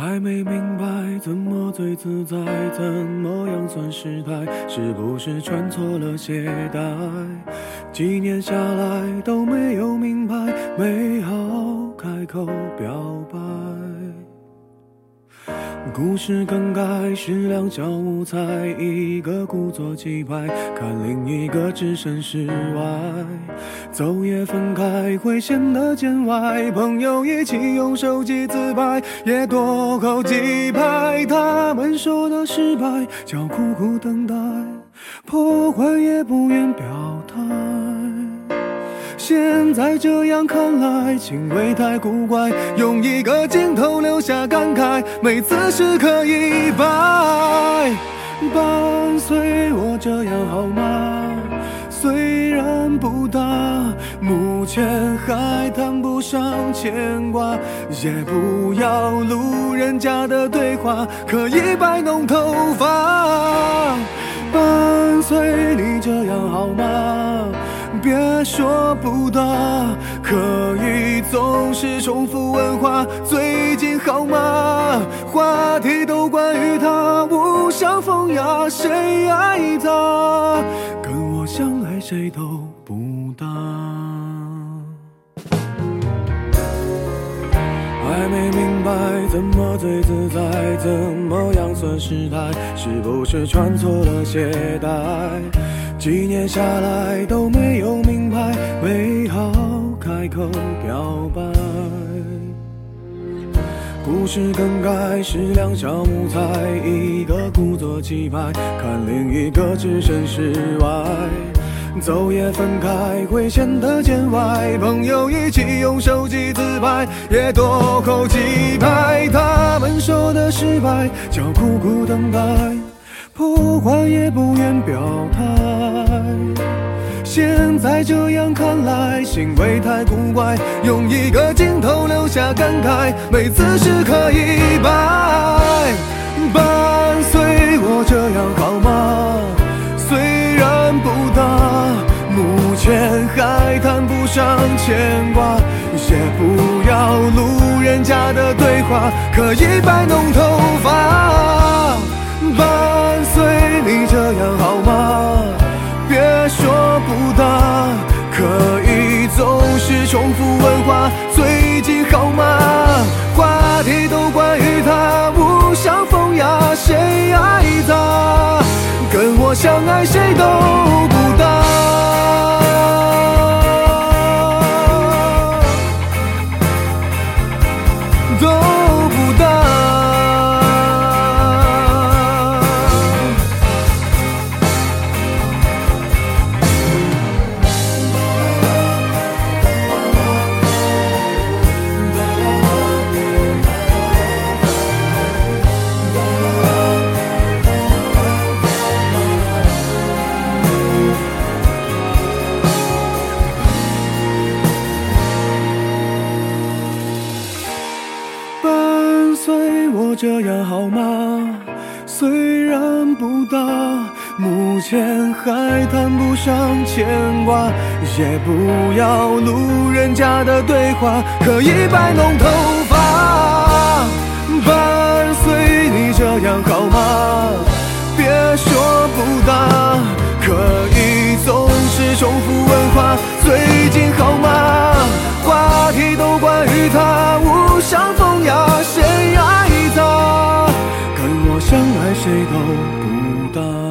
还没明白怎么最自在，怎么样算失态？是不是穿错了鞋带？几年下来都没有明白，没好开口表白。故事更改是两小无猜，一个故作气派，看另一个置身事外。走也分开会显得见外，朋友一起用手机自拍，也多扣几拍。他们说的失败叫苦苦等待，破坏也不愿表态。现在这样看来，情味太古怪，用一个镜头留下感慨，每次时刻一百。伴随我这样好吗？虽然不大，目前还谈不上牵挂，也不要路人甲的对话，可以摆弄头发。伴随你这样好吗？别说不打，可以总是重复问话。最近好吗？话题都关于他，无伤风雅，谁爱他？跟我相爱谁都不搭。还没明白怎么最自在，怎么样算失态？是不是穿错了鞋带？几年下来都没有明白，没好开口表白。故事更改是两小无猜，一个故作气派，看另一个置身事外。走也分开会显得见外，朋友一起用手机自拍，也多扣几拍。他们说的失败叫苦苦等待。不管也不愿表态，现在这样看来，行为太古怪，用一个镜头留下感慨，每次时刻一百。伴随我这样好吗？虽然不大，目前还谈不上牵挂，也不要路人甲的对话，可以摆弄头发。你这样好吗？别说不答，可以总是重复问话。最近好吗？话题都关于他，无伤风雅，谁爱他？跟我相爱谁都不搭。都这样好吗？虽然不大，目前还谈不上牵挂，也不要路人甲的对话，可以摆弄头发。伴随你这样好吗？别说不大，可以总是重复问话。最谁都不能